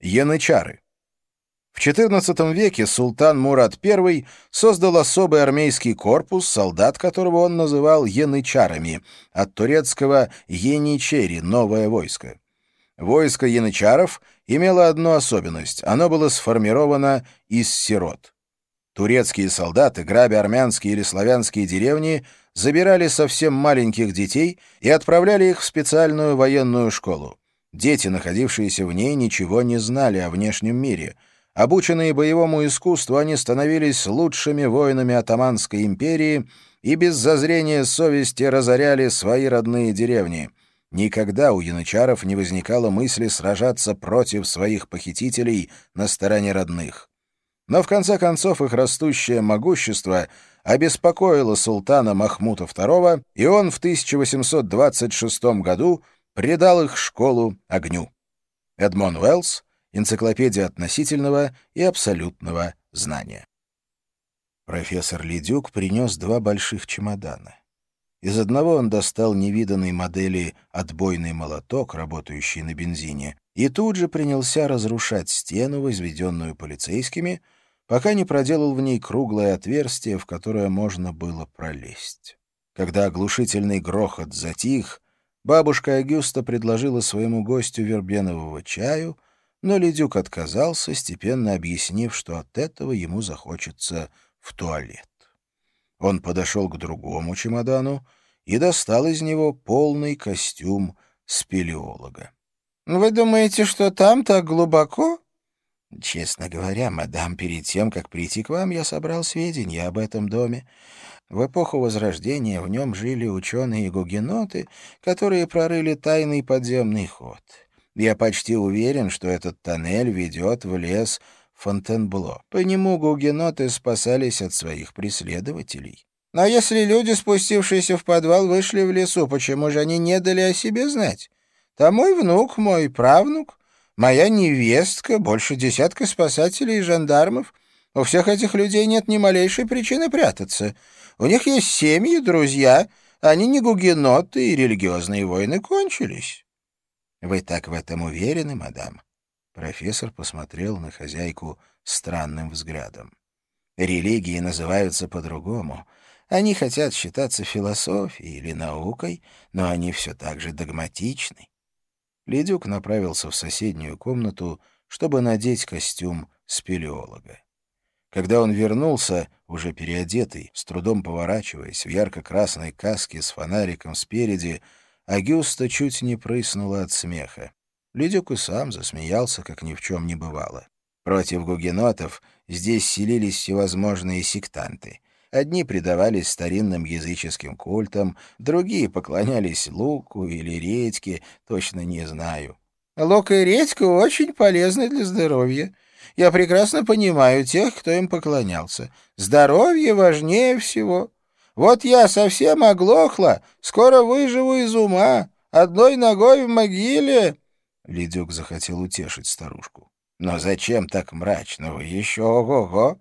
Янычары. В XIV веке султан Мурат I создал особый армейский корпус, солдат которого он называл янычарами, от турецкого «еничери» — «новое войско». Войско янычаров имело одну особенность — оно было сформировано из сирот. Турецкие солдаты, грабя армянские или славянские деревни, забирали совсем маленьких детей и отправляли их в специальную военную школу. Дети, находившиеся в ней, ничего не знали о внешнем мире — Обученные боевому искусству, они становились лучшими воинами Атаманской империи и без зазрения совести разоряли свои родные деревни. Никогда у янычаров не возникало мысли сражаться против своих похитителей на стороне родных. Но в конце концов их растущее могущество обеспокоило султана Махмута II, и он в 1826 году предал их школу огню. Эдмон Уэллс Энциклопедия относительного и абсолютного знания. Профессор Ледюк принес два больших чемодана. Из одного он достал невиданной модели отбойный молоток, работающий на бензине, и тут же принялся разрушать стену, возведенную полицейскими, пока не проделал в ней круглое отверстие, в которое можно было пролезть. Когда оглушительный грохот затих, бабушка Агюста предложила своему гостю вербенового чаю — но Ледюк отказался, степенно объяснив, что от этого ему захочется в туалет. Он подошел к другому чемодану и достал из него полный костюм спелеолога. «Вы думаете, что там так глубоко?» «Честно говоря, мадам, перед тем, как прийти к вам, я собрал сведения об этом доме. В эпоху Возрождения в нем жили ученые-гугеноты, которые прорыли тайный подземный ход». Я почти уверен, что этот тоннель ведет в лес Фонтенбло. По нему гугеноты спасались от своих преследователей. Но если люди, спустившиеся в подвал, вышли в лесу, почему же они не дали о себе знать? Там мой внук, мой правнук, моя невестка, больше десятка спасателей и жандармов. У всех этих людей нет ни малейшей причины прятаться. У них есть семьи, друзья. Они не гугеноты, и религиозные войны кончились. Вы так в этом уверены, мадам? Профессор посмотрел на хозяйку странным взглядом. Религии называются по-другому. Они хотят считаться философией или наукой, но они все так же догматичны. Ледюк направился в соседнюю комнату, чтобы надеть костюм спелеолога. Когда он вернулся, уже переодетый, с трудом поворачиваясь в ярко-красной каске с фонариком спереди, Агюста чуть не прыснула от смеха. Ледюк и сам засмеялся, как ни в чем не бывало. Против гугенотов здесь селились всевозможные сектанты. Одни предавались старинным языческим культам, другие поклонялись луку или редьке, точно не знаю. «Лук и редька очень полезны для здоровья. Я прекрасно понимаю тех, кто им поклонялся. Здоровье важнее всего». Вот я совсем оглохла, скоро выживу из ума, одной ногой в могиле. Ледюк захотел утешить старушку. Но зачем так мрачно вы еще ого-го?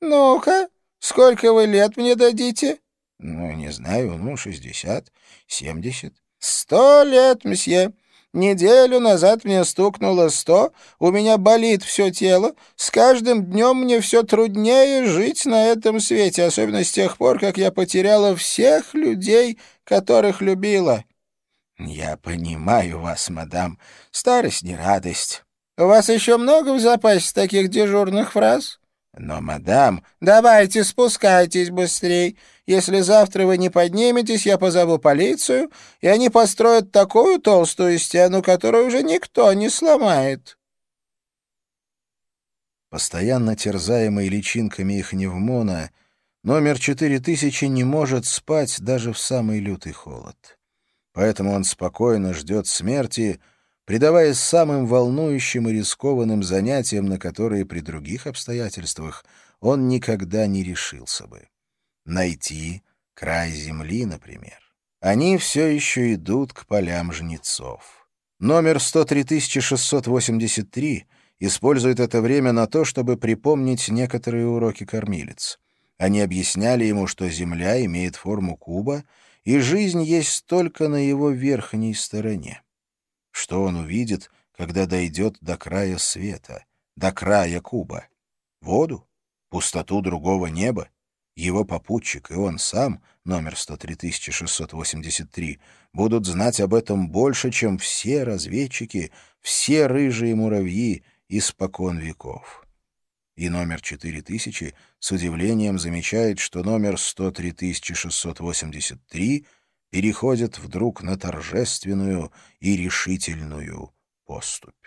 Ну-ка, сколько вы лет мне дадите? Ну, не знаю, ну, шестьдесят, семьдесят. Сто лет, мсье. Неделю назад мне стукнуло сто, у меня болит все тело. С каждым днем мне все труднее жить на этом свете, особенно с тех пор, как я потеряла всех людей, которых любила». «Я понимаю вас, мадам. Старость не радость». «У вас еще много в запасе таких дежурных фраз?» «Но, мадам...» «Давайте, спускайтесь быстрей. Если завтра вы не подниметесь, я позову полицию, и они построят такую толстую стену, которую уже никто не сломает». Постоянно терзаемый личинками их невмона, номер 4000 не может спать даже в самый лютый холод. Поэтому он спокойно ждет смерти, предаваясь самым волнующим и рискованным занятиям, на которые при других обстоятельствах он никогда не решился бы найти край земли, например. Они все еще идут к полям жнецов. Номер 103683 использует это время на то, чтобы припомнить некоторые уроки кормилец. Они объясняли ему, что Земля имеет форму куба, и жизнь есть только на его верхней стороне. Что он увидит, когда дойдет до края света, до края куба? Воду? Пустоту другого неба? Его попутчик и он сам, номер 103683, будут знать об этом больше, чем все разведчики, все рыжие муравьи испокон веков. И номер 4000 с удивлением замечает, что номер 103683 переходит вдруг на торжественную и решительную поступь.